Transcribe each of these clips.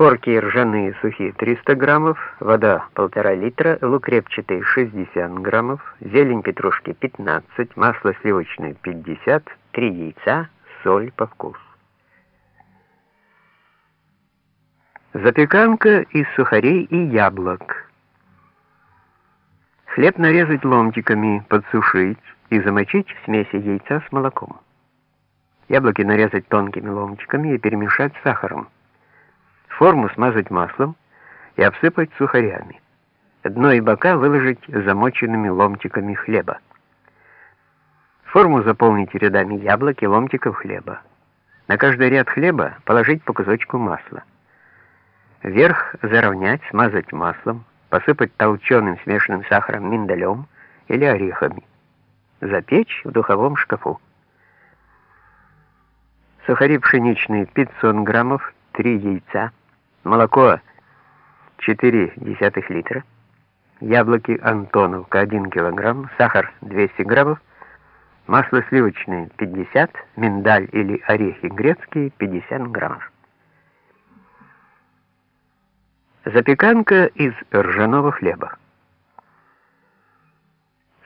Корки ржаные сухие 300 граммов, вода 1,5 литра, лук репчатый 60 граммов, зелень петрушки 15, масло сливочное 50, 3 яйца, соль по вкусу. Запеканка из сухарей и яблок. Хлеб нарезать ломтиками, подсушить и замочить в смеси яйца с молоком. Яблоки нарезать тонкими ломтиками и перемешать с сахаром. Форму смазать маслом и обсыпать сухарями. Дно и бока выложить замоченными ломтиками хлеба. Форму заполнить рядами яблок и ломтиков хлеба. На каждый ряд хлеба положить по кусочку масла. Верх заровнять, смазать маслом, посыпать толченым смешанным сахаром миндалем или орехами. Запечь в духовом шкафу. Сухари пшеничные 500 граммов, 3 яйца, молоко 4 десятых литра, яблоки Антоновка 1 килограмм, сахар 200 граммов, масло сливочное 50, миндаль или орехи грецкие 50 граммов. Запеканка из ржаного хлеба.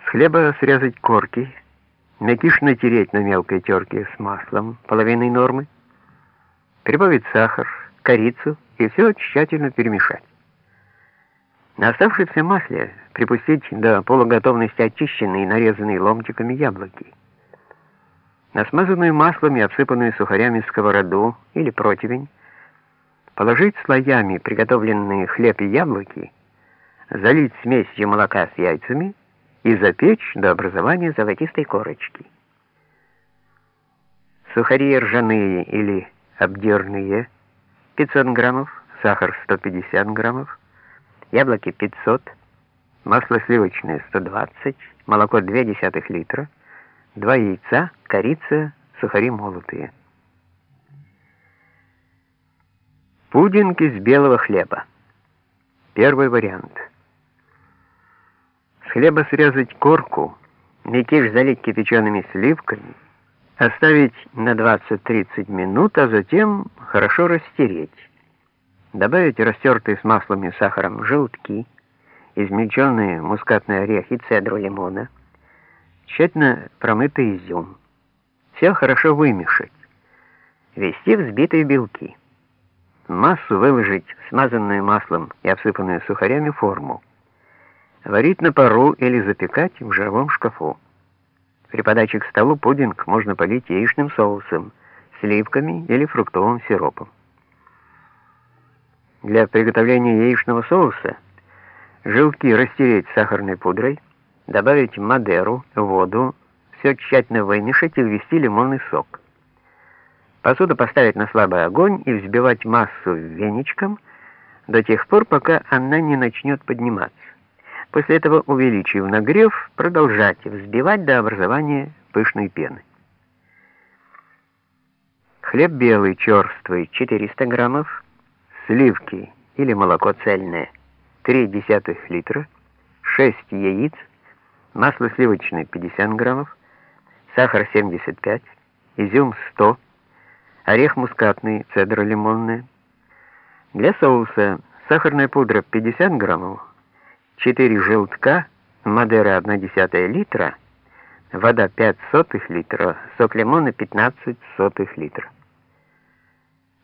С хлеба срезать корки, мякиш натереть на мелкой терке с маслом половиной нормы, прибавить сахар, корицу и все тщательно перемешать. На оставшемся масле припустить до полуготовности очищенные и нарезанные ломтиками яблоки. На смазанную маслом и обсыпанную сухарями сковороду или противень Положить слоями приготовленные хлеб и яблоки, залить смесью молока с яйцами и запечь до образования золотистой корочки. Сухари ржаные или обдерные 500 граммов, сахар 150 граммов, яблоки 500, масло сливочное 120, молоко 0,2 литра, 2 яйца, корица, сухари молотые. Пудинг из белого хлеба. Первый вариант. С хлеба срезать корку, мякиш залить кипячеными сливками, оставить на 20-30 минут, а затем хорошо растереть. Добавить растертые с маслом и сахаром желтки, измельченные мускатный орех и цедру лимона, тщательно промытый изюм. Все хорошо вымешать. Ввести взбитые белки. Массу выложить в смазанную маслом и обсыпанную сухарями форму. Варить на пару или запекать в жировом шкафу. При подаче к столу пудинг можно полить яичным соусом, сливками или фруктовым сиропом. Для приготовления яичного соуса желтки растереть сахарной пудрой, добавить мадеру, воду, все тщательно вымешать и ввести лимонный сок. Посуду поставить на слабый огонь и взбивать массу веничком до тех пор, пока она не начнет подниматься. После этого, увеличив нагрев, продолжать взбивать до образования пышной пены. Хлеб белый, черствый, 400 граммов, сливки или молоко цельное, 3 десятых литра, 6 яиц, масло сливочное 50 граммов, сахар 75, изюм 100 орех мускатный, цедра лимонная. Для соуса сахарная пудра 50 граммов, 4 желтка, мадера 1,1 литра, вода 5 сотых литра, сок лимона 15 сотых литра.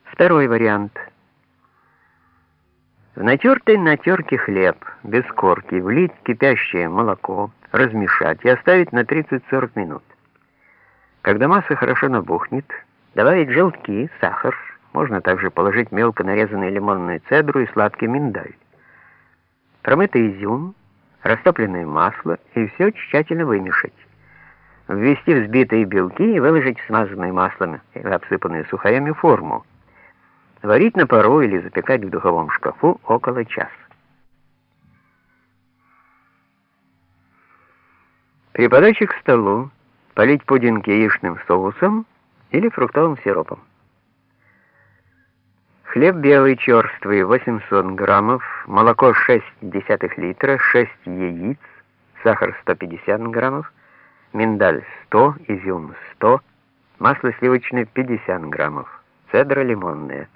Второй вариант. В натертой на терке хлеб без корки влить кипящее молоко, размешать и оставить на 30-40 минут. Когда масса хорошо набухнет, Добавить желтки, сахар. Можно также положить мелко нарезанную лимонную цедру и сладкий миндаль. Промытый изюм, растопленное масло и все тщательно вымешать. Ввести взбитые белки и выложить в смазанную маслом и обсыпанную сухарями форму. Варить на пару или запекать в духовом шкафу около часа. При подаче к столу полить пудинг яичным соусом или фруктовым сиропом. Хлеб белый черствый 800 граммов, молоко 6 десятых литра, 6 яиц, сахар 150 граммов, миндаль 100, изюм 100, масло сливочное 50 граммов, цедра лимонная.